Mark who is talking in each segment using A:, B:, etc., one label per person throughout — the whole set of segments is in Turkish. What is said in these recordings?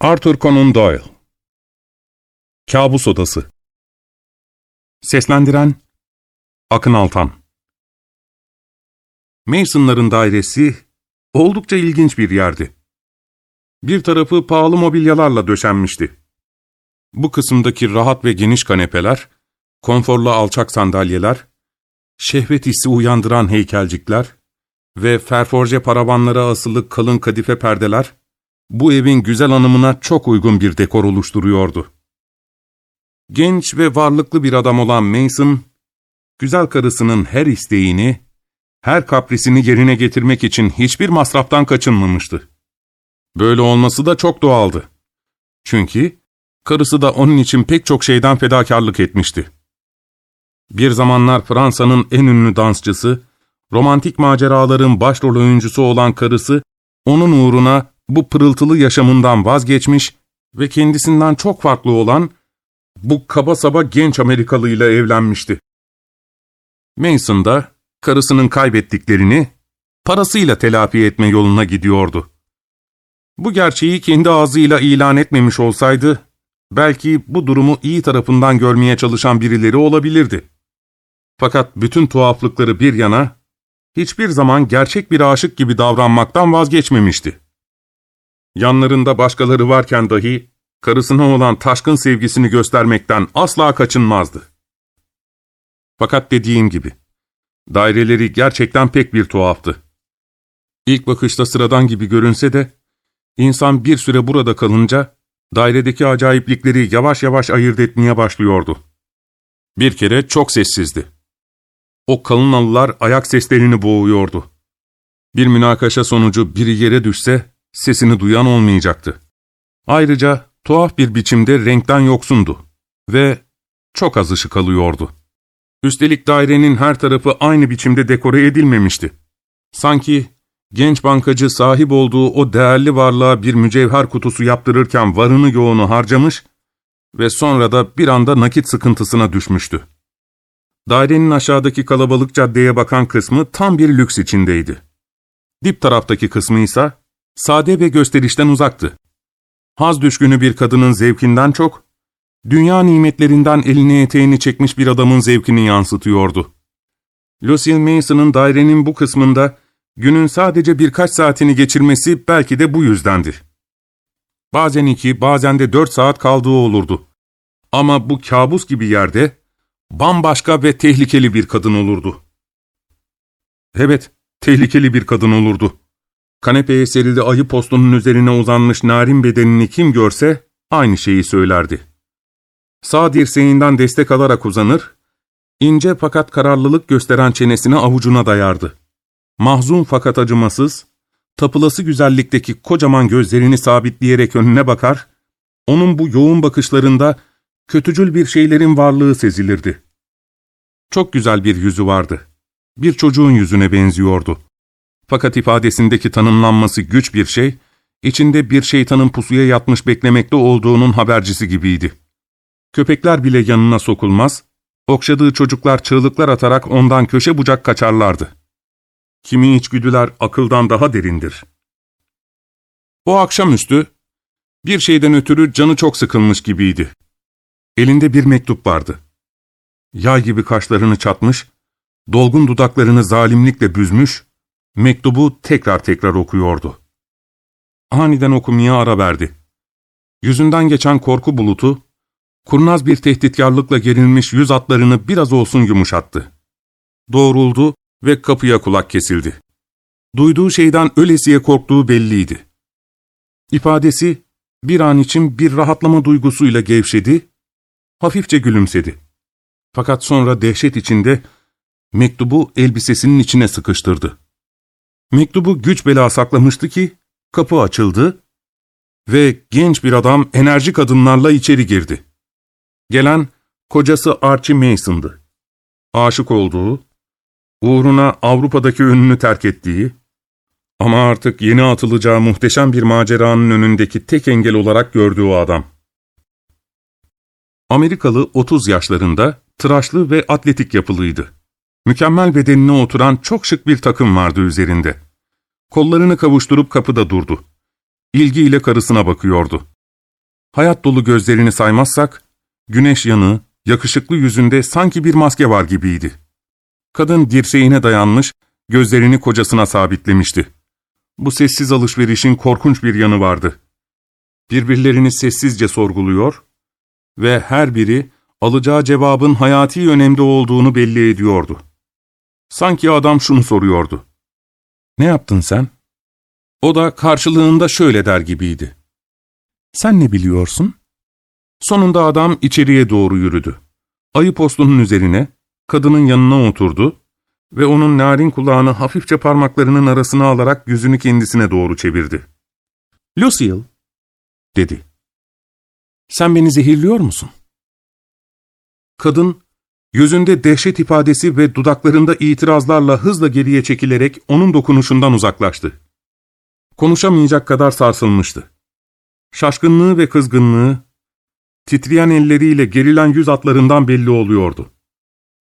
A: Arthur Conan Doyle Kabus Odası Seslendiren Akın Altan Mason'ların dairesi oldukça ilginç bir yerdi. Bir tarafı pahalı mobilyalarla döşenmişti. Bu kısımdaki rahat ve geniş kanepeler, konforlu alçak sandalyeler, şehvet hissi uyandıran heykelcikler ve ferforje paravanlara asılı kalın kadife perdeler, bu evin güzel hanımına çok uygun bir dekor oluşturuyordu. Genç ve varlıklı bir adam olan Mason, güzel karısının her isteğini, her kaprisini yerine getirmek için hiçbir masraftan kaçınmamıştı. Böyle olması da çok doğaldı. Çünkü karısı da onun için pek çok şeyden fedakarlık etmişti. Bir zamanlar Fransa'nın en ünlü dansçısı, romantik maceraların başrol oyuncusu olan karısı, onun uğruna bu pırıltılı yaşamından vazgeçmiş ve kendisinden çok farklı olan bu kaba saba genç Amerikalı ile evlenmişti. Mason da karısının kaybettiklerini parasıyla telafi etme yoluna gidiyordu. Bu gerçeği kendi ağzıyla ilan etmemiş olsaydı, belki bu durumu iyi tarafından görmeye çalışan birileri olabilirdi. Fakat bütün tuhaflıkları bir yana, hiçbir zaman gerçek bir aşık gibi davranmaktan vazgeçmemişti. Yanlarında başkaları varken dahi karısına olan taşkın sevgisini göstermekten asla kaçınmazdı. Fakat dediğim gibi, daireleri gerçekten pek bir tuhaftı. İlk bakışta sıradan gibi görünse de, insan bir süre burada kalınca, dairedeki acayiplikleri yavaş yavaş ayırt etmeye başlıyordu. Bir kere çok sessizdi. O kalın halılar ayak seslerini boğuyordu. Bir münakaşa sonucu biri yere düşse, sesini duyan olmayacaktı. Ayrıca tuhaf bir biçimde renkten yoksundu ve çok az ışık alıyordu. Üstelik dairenin her tarafı aynı biçimde dekore edilmemişti. Sanki genç bankacı sahip olduğu o değerli varlığa bir mücevher kutusu yaptırırken varını yoğunu harcamış ve sonra da bir anda nakit sıkıntısına düşmüştü. Dairenin aşağıdaki kalabalık caddeye bakan kısmı tam bir lüks içindeydi. Dip taraftaki kısmı ise sade ve gösterişten uzaktı. Haz düşkünü bir kadının zevkinden çok, dünya nimetlerinden elini eteğini çekmiş bir adamın zevkini yansıtıyordu. Lucille Mason'ın dairenin bu kısmında günün sadece birkaç saatini geçirmesi belki de bu yüzdendi. Bazen iki, bazen de dört saat kaldığı olurdu. Ama bu kabus gibi yerde bambaşka ve tehlikeli bir kadın olurdu. Evet, tehlikeli bir kadın olurdu. Kanepeye serildi ayı postunun üzerine uzanmış narin bedenini kim görse aynı şeyi söylerdi. Sağ dirseğinden destek alarak uzanır, ince fakat kararlılık gösteren çenesini avucuna dayardı. Mahzun fakat acımasız, tapılası güzellikteki kocaman gözlerini sabitleyerek önüne bakar, onun bu yoğun bakışlarında kötücül bir şeylerin varlığı sezilirdi. Çok güzel bir yüzü vardı. Bir çocuğun yüzüne benziyordu. Fakat ifadesindeki tanımlanması güç bir şey, içinde bir şeytanın pusuya yatmış beklemekte olduğunun habercisi gibiydi. Köpekler bile yanına sokulmaz, okşadığı çocuklar çığlıklar atarak ondan köşe bucak kaçarlardı. Kimi içgüdüler akıldan daha derindir. O akşamüstü, bir şeyden ötürü canı çok sıkılmış gibiydi. Elinde bir mektup vardı. Yay gibi kaşlarını çatmış, dolgun dudaklarını zalimlikle büzmüş, Mektubu tekrar tekrar okuyordu. Aniden okumaya ara verdi. Yüzünden geçen korku bulutu, kurnaz bir tehditkarlıkla gerilmiş yüz atlarını biraz olsun yumuşattı. Doğruldu ve kapıya kulak kesildi. Duyduğu şeyden ölesiye korktuğu belliydi. İfadesi bir an için bir rahatlama duygusuyla gevşedi, hafifçe gülümsedi. Fakat sonra dehşet içinde mektubu elbisesinin içine sıkıştırdı. Mektubu güç bela saklamıştı ki kapı açıldı ve genç bir adam enerjik adımlarla içeri girdi. Gelen kocası Archie Mason'dı. Aşık olduğu, uğruna Avrupa'daki ününü terk ettiği ama artık yeni atılacağı muhteşem bir maceranın önündeki tek engel olarak gördüğü adam. Amerikalı 30 yaşlarında, tıraşlı ve atletik yapılıydı. Mükemmel bedenine oturan çok şık bir takım vardı üzerinde. Kollarını kavuşturup kapıda durdu. İlgiyle karısına bakıyordu. Hayat dolu gözlerini saymazsak, güneş yanığı, yakışıklı yüzünde sanki bir maske var gibiydi. Kadın dirseğine dayanmış, gözlerini kocasına sabitlemişti. Bu sessiz alışverişin korkunç bir yanı vardı. Birbirlerini sessizce sorguluyor ve her biri alacağı cevabın hayati önemde olduğunu belli ediyordu. Sanki adam şunu soruyordu. Ne yaptın sen? O da karşılığında şöyle der gibiydi. Sen ne biliyorsun? Sonunda adam içeriye doğru yürüdü. Ayı postunun üzerine, kadının yanına oturdu ve onun narin kulağını hafifçe parmaklarının arasına alarak yüzünü kendisine doğru çevirdi. ''Lucille'' dedi. ''Sen beni zehirliyor musun?'' Kadın, yüzünde dehşet ifadesi ve dudaklarında itirazlarla hızla geriye çekilerek onun dokunuşundan uzaklaştı. Konuşamayacak kadar sarsılmıştı. Şaşkınlığı ve kızgınlığı, titreyen elleriyle gerilen yüz atlarından belli oluyordu.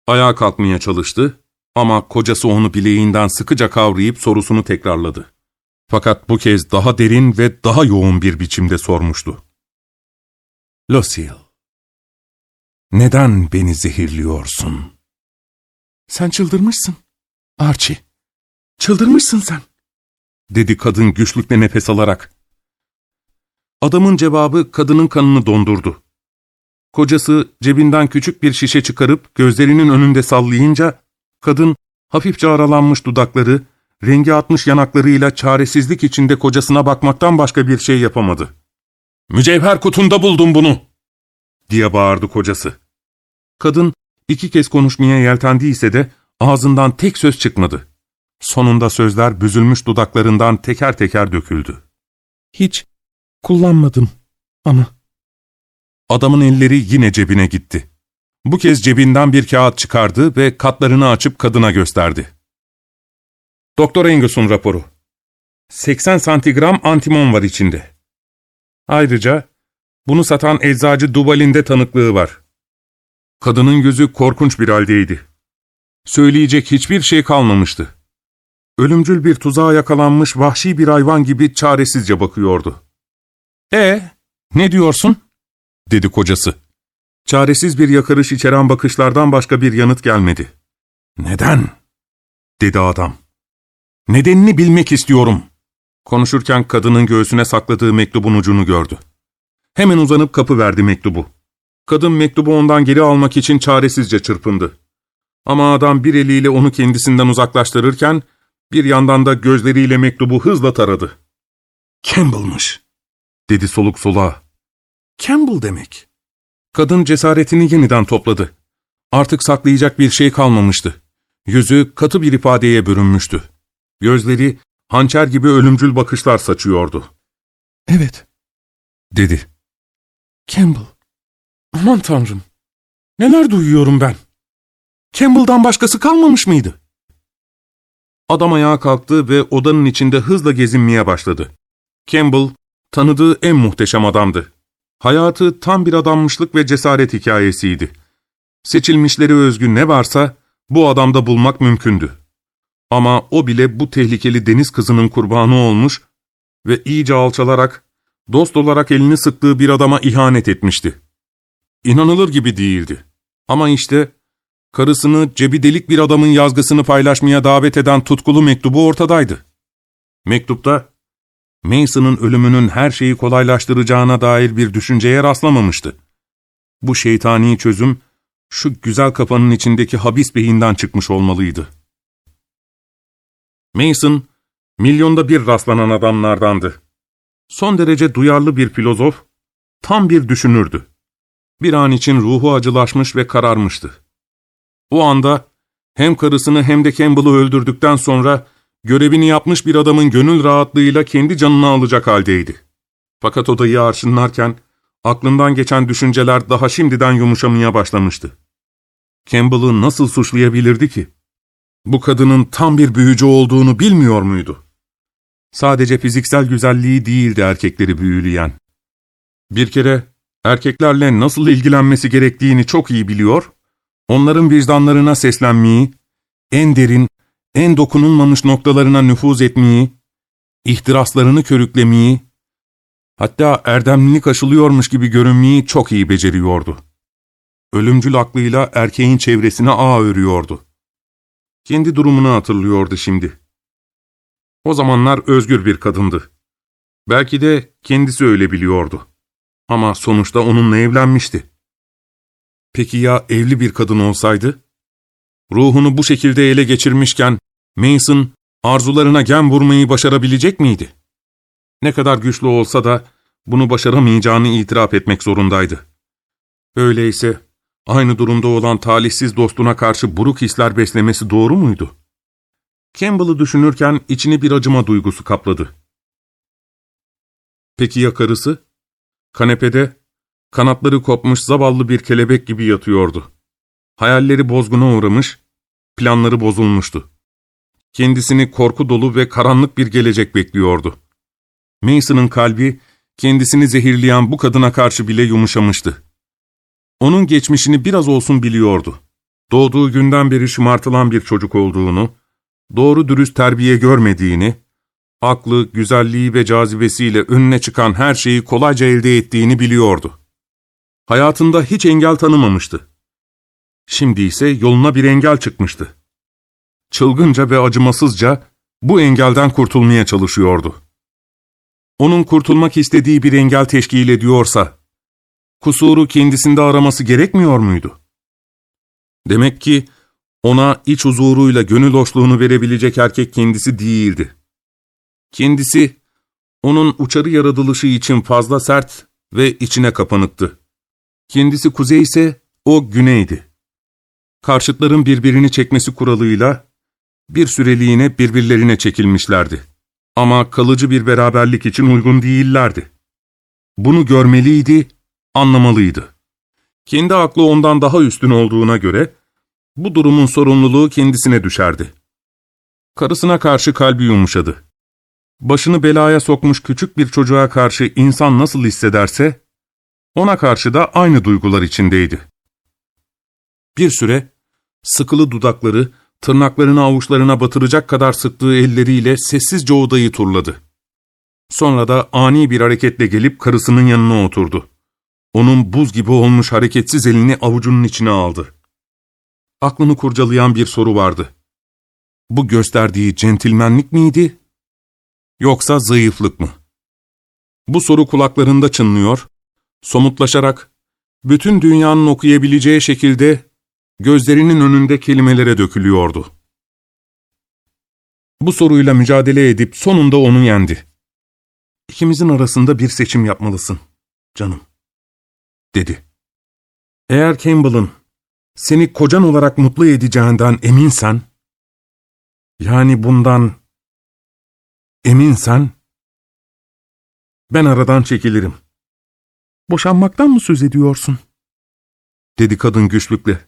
A: Ayağa kalkmaya çalıştı ama kocası onu bileğinden sıkıca kavrayıp sorusunu tekrarladı. Fakat bu kez daha derin ve daha yoğun bir biçimde sormuştu. Lucille, neden beni zehirliyorsun? Sen çıldırmışsın, Archie. Çıldırmışsın sen, dedi kadın güçlükle nefes alarak. Adamın cevabı kadının kanını dondurdu. Kocası cebinden küçük bir şişe çıkarıp gözlerinin önünde sallayınca, kadın hafifçe aralanmış dudakları, rengi atmış yanaklarıyla çaresizlik içinde kocasına bakmaktan başka bir şey yapamadı. ''Mücevher kutunda buldum bunu!'' diye bağırdı kocası. Kadın iki kez konuşmaya yeltendiyse de ağzından tek söz çıkmadı. Sonunda sözler büzülmüş dudaklarından teker teker döküldü. ''Hiç kullanmadım ama...'' Adamın elleri yine cebine gitti. Bu kez cebinden bir kağıt çıkardı ve katlarını açıp kadına gösterdi. Doktor Angus'un raporu. 80 santigram antimon var içinde. Ayrıca bunu satan eczacı Duval'in de tanıklığı var. Kadının gözü korkunç bir haldeydi. Söyleyecek hiçbir şey kalmamıştı. Ölümcül bir tuzağa yakalanmış vahşi bir hayvan gibi çaresizce bakıyordu. ''E ne diyorsun?'' dedi kocası. Çaresiz bir yakarış içeren bakışlardan başka bir yanıt gelmedi. ''Neden?'' dedi adam. ''Nedenini bilmek istiyorum.'' Konuşurken kadının göğsüne sakladığı mektubun ucunu gördü. Hemen uzanıp kapı verdi mektubu. Kadın mektubu ondan geri almak için çaresizce çırpındı. Ama adam bir eliyle onu kendisinden uzaklaştırırken, bir yandan da gözleriyle mektubu hızla taradı. ''Campbell'mış.'' dedi soluk soluğa. ''Campbell demek.'' Kadın cesaretini yeniden topladı. Artık saklayacak bir şey kalmamıştı. Yüzü katı bir ifadeye bürünmüştü. Gözleri hançer gibi ölümcül bakışlar saçıyordu. ''Evet.'' dedi. ''Campbell. Aman tanrım. Neler duyuyorum ben. Campbell'dan başkası kalmamış mıydı?'' Adam ayağa kalktı ve odanın içinde hızla gezinmeye başladı. Campbell, tanıdığı en muhteşem adamdı. Hayatı tam bir adammışlık ve cesaret hikayesiydi. Seçilmişleri özgü ne varsa bu adamda bulmak mümkündü. Ama o bile bu tehlikeli deniz kızının kurbanı olmuş ve iyice alçalarak, dost olarak elini sıktığı bir adama ihanet etmişti. İnanılır gibi değildi. Ama işte karısını cebi delik bir adamın yazgısını paylaşmaya davet eden tutkulu mektubu ortadaydı. Mektupta Mason'ın ölümünün her şeyi kolaylaştıracağına dair bir düşünceye rastlamamıştı. Bu şeytani çözüm, şu güzel kafanın içindeki habis beyinden çıkmış olmalıydı. Mason, milyonda bir rastlanan adamlardandı. Son derece duyarlı bir filozof, tam bir düşünürdü. Bir an için ruhu acılaşmış ve kararmıştı. O anda hem karısını hem de Campbell'ı öldürdükten sonra görevini yapmış bir adamın gönül rahatlığıyla kendi canını alacak haldeydi. Fakat odayı arşınlarken aklından geçen düşünceler daha şimdiden yumuşamaya başlamıştı. Campbell'ı nasıl suçlayabilirdi ki? Bu kadının tam bir büyücü olduğunu bilmiyor muydu? Sadece fiziksel güzelliği değildi erkekleri büyüleyen. Bir kere erkeklerle nasıl ilgilenmesi gerektiğini çok iyi biliyor, onların vicdanlarına seslenmeyi, en derin, en dokunulmamış noktalarına nüfuz etmeyi, ihtiraslarını körüklemeyi, Hatta erdemlilik aşılıyormuş gibi görünmeyi çok iyi beceriyordu. Ölümcül aklıyla erkeğin çevresine ağ örüyordu. Kendi durumunu hatırlıyordu şimdi. O zamanlar özgür bir kadındı. Belki de kendisi öyle biliyordu. Ama sonuçta onunla evlenmişti. Peki ya evli bir kadın olsaydı? Ruhunu bu şekilde ele geçirmişken Mason arzularına gem vurmayı başarabilecek miydi? Ne kadar güçlü olsa da bunu başaramayacağını itiraf etmek zorundaydı. Öyleyse aynı durumda olan talihsiz dostuna karşı buruk hisler beslemesi doğru muydu? Campbell'ı düşünürken içini bir acıma duygusu kapladı. Peki ya karısı? Kanepede, kanatları kopmuş zavallı bir kelebek gibi yatıyordu. Hayalleri bozguna uğramış, planları bozulmuştu. Kendisini korku dolu ve karanlık bir gelecek bekliyordu. Mason'ın kalbi, kendisini zehirleyen bu kadına karşı bile yumuşamıştı. Onun geçmişini biraz olsun biliyordu. Doğduğu günden beri şımartılan bir çocuk olduğunu, doğru dürüst terbiye görmediğini, aklı, güzelliği ve cazibesiyle önüne çıkan her şeyi kolayca elde ettiğini biliyordu. Hayatında hiç engel tanımamıştı. Şimdi ise yoluna bir engel çıkmıştı. Çılgınca ve acımasızca bu engelden kurtulmaya çalışıyordu. Onun kurtulmak istediği bir engel teşkil ediyorsa, kusuru kendisinde araması gerekmiyor muydu? Demek ki ona iç huzuruyla gönül hoşluğunu verebilecek erkek kendisi değildi. Kendisi, onun uçarı yaratılışı için fazla sert ve içine kapanıktı. Kendisi kuzey ise o güneydi. Karşıtların birbirini çekmesi kuralıyla bir süreliğine birbirlerine çekilmişlerdi. Ama kalıcı bir beraberlik için uygun değillerdi. Bunu görmeliydi, anlamalıydı. Kendi aklı ondan daha üstün olduğuna göre, bu durumun sorumluluğu kendisine düşerdi. Karısına karşı kalbi yumuşadı. Başını belaya sokmuş küçük bir çocuğa karşı insan nasıl hissederse, ona karşı da aynı duygular içindeydi. Bir süre, sıkılı dudakları, tırnaklarını avuçlarına batıracak kadar sıktığı elleriyle sessizce odayı turladı. Sonra da ani bir hareketle gelip karısının yanına oturdu. Onun buz gibi olmuş hareketsiz elini avucunun içine aldı. Aklını kurcalayan bir soru vardı. Bu gösterdiği centilmenlik miydi? Yoksa zayıflık mı? Bu soru kulaklarında çınlıyor, somutlaşarak, bütün dünyanın okuyabileceği şekilde gözlerinin önünde kelimelere dökülüyordu. Bu soruyla mücadele edip sonunda onu yendi. İkimizin arasında bir seçim yapmalısın, canım, dedi. Eğer Campbell'ın seni kocan olarak mutlu edeceğinden eminsen, yani bundan eminsen, ben aradan çekilirim. Boşanmaktan mı söz ediyorsun? dedi kadın güçlükle.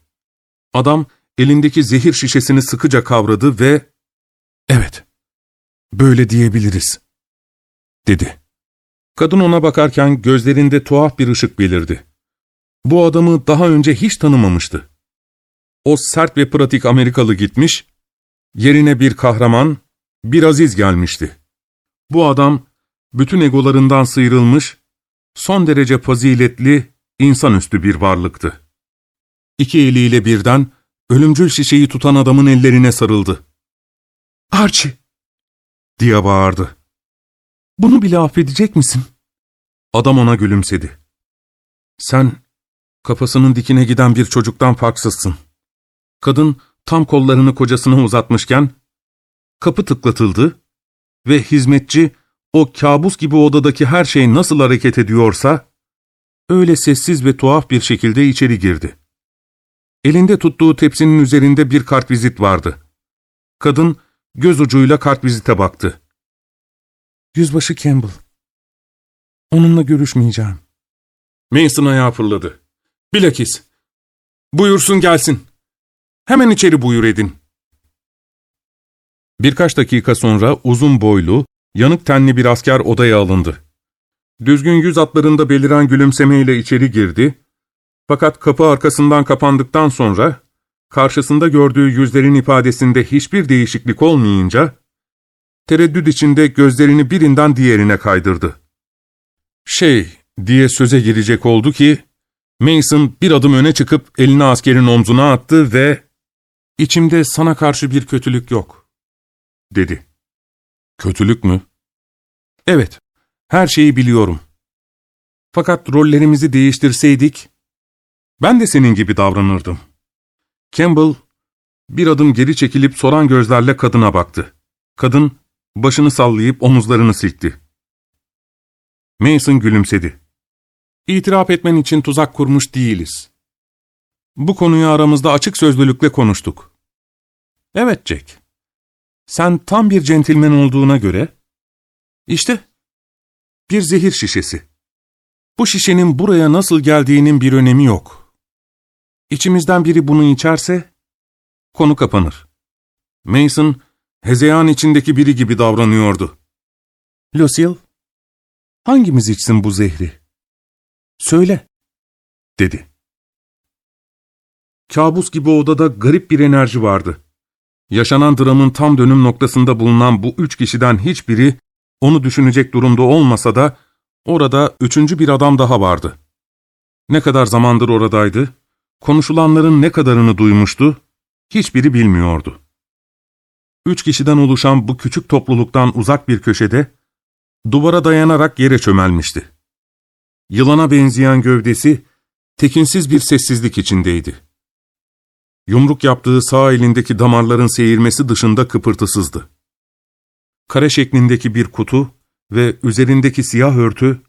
A: Adam elindeki zehir şişesini sıkıca kavradı ve ''Evet, böyle diyebiliriz.'' dedi. Kadın ona bakarken gözlerinde tuhaf bir ışık belirdi. Bu adamı daha önce hiç tanımamıştı. O sert ve pratik Amerikalı gitmiş, yerine bir kahraman, bir aziz gelmişti. Bu adam, bütün egolarından sıyrılmış, son derece faziletli, insanüstü bir varlıktı. İki eliyle birden ölümcül şişeyi tutan adamın ellerine sarıldı. ''Archie!'' diye bağırdı. ''Bunu bile affedecek misin?'' Adam ona gülümsedi. ''Sen kafasının dikine giden bir çocuktan farksızsın.'' Kadın tam kollarını kocasına uzatmışken kapı tıklatıldı ve hizmetçi o kabus gibi odadaki her şey nasıl hareket ediyorsa öyle sessiz ve tuhaf bir şekilde içeri girdi. Elinde tuttuğu tepsinin üzerinde bir kartvizit vardı. Kadın göz ucuyla kartvizite baktı. Yüzbaşı Campbell. Onunla görüşmeyeceğim. Mason ayağa fırladı. Bilakis. Buyursun gelsin. Hemen içeri buyur edin. Birkaç dakika sonra uzun boylu, yanık tenli bir asker odaya alındı. Düzgün yüz atlarında beliren gülümsemeyle içeri girdi fakat kapı arkasından kapandıktan sonra, karşısında gördüğü yüzlerin ifadesinde hiçbir değişiklik olmayınca, tereddüt içinde gözlerini birinden diğerine kaydırdı. Şey diye söze girecek oldu ki, Mason bir adım öne çıkıp elini askerin omzuna attı ve ''İçimde sana karşı bir kötülük yok.'' Dedi. ''Kötülük mü?'' ''Evet, her şeyi biliyorum. Fakat rollerimizi değiştirseydik, ben de senin gibi davranırdım.'' Campbell bir adım geri çekilip soran gözlerle kadına baktı. Kadın başını sallayıp omuzlarını silkti. Mason gülümsedi. İtiraf etmen için tuzak kurmuş değiliz. Bu konuyu aramızda açık sözlülükle konuştuk. Evet Jack. Sen tam bir centilmen olduğuna göre... işte bir zehir şişesi. Bu şişenin buraya nasıl geldiğinin bir önemi yok. İçimizden biri bunu içerse konu kapanır. Mason hezeyan içindeki biri gibi davranıyordu. Lucille, hangimiz içsin bu zehri? Söyle, dedi. Kabus gibi odada garip bir enerji vardı. Yaşanan dramın tam dönüm noktasında bulunan bu üç kişiden hiçbiri onu düşünecek durumda olmasa da orada üçüncü bir adam daha vardı. Ne kadar zamandır oradaydı, konuşulanların ne kadarını duymuştu, hiçbiri bilmiyordu. Üç kişiden oluşan bu küçük topluluktan uzak bir köşede, duvara dayanarak yere çömelmişti. Yılana benzeyen gövdesi, tekinsiz bir sessizlik içindeydi. Yumruk yaptığı sağ elindeki damarların seyirmesi dışında kıpırtısızdı. Kare şeklindeki bir kutu ve üzerindeki siyah örtü,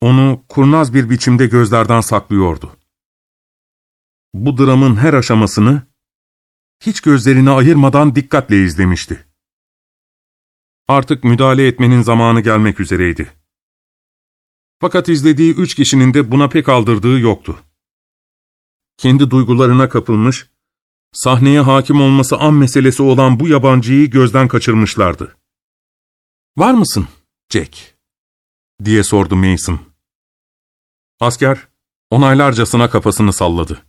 A: onu kurnaz bir biçimde gözlerden saklıyordu. Bu dramın her aşamasını, hiç gözlerini ayırmadan dikkatle izlemişti. Artık müdahale etmenin zamanı gelmek üzereydi. Fakat izlediği üç kişinin de buna pek aldırdığı yoktu. Kendi duygularına kapılmış, sahneye hakim olması an meselesi olan bu yabancıyı gözden kaçırmışlardı. ''Var mısın, Jack?'' diye sordu Mason. Asker, onaylarcasına kafasını salladı.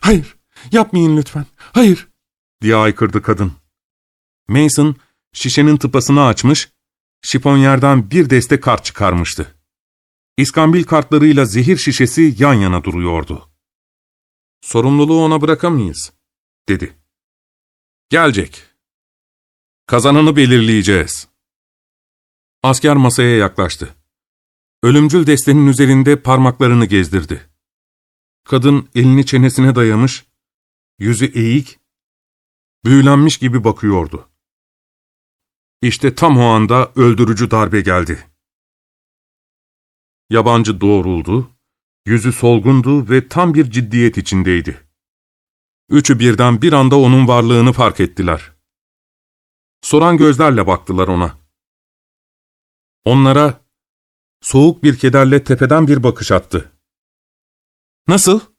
A: ''Hayır, yapmayın lütfen, hayır!'' diye aykırdı kadın. Mason, şişenin tıpasını açmış, şiponyerden bir deste kart çıkarmıştı. İskambil kartlarıyla zehir şişesi yan yana duruyordu. ''Sorumluluğu ona bırakamayız.'' Dedi. ''Gelecek. Kazananı belirleyeceğiz.'' Asker masaya yaklaştı. Ölümcül destenin üzerinde parmaklarını gezdirdi. Kadın elini çenesine dayamış, yüzü eğik, büyülenmiş gibi bakıyordu. İşte tam o anda öldürücü darbe geldi. Yabancı doğruldu, yüzü solgundu ve tam bir ciddiyet içindeydi. Üçü birden bir anda onun varlığını fark ettiler. Soran gözlerle baktılar ona. Onlara soğuk bir kederle tepeden bir bakış attı. ''Nasıl?''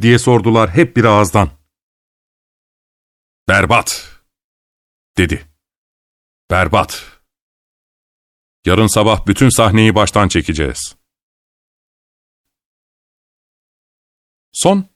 A: diye sordular hep bir ağızdan. ''Berbat'' dedi. ''Berbat. Yarın sabah bütün sahneyi baştan çekeceğiz.'' Son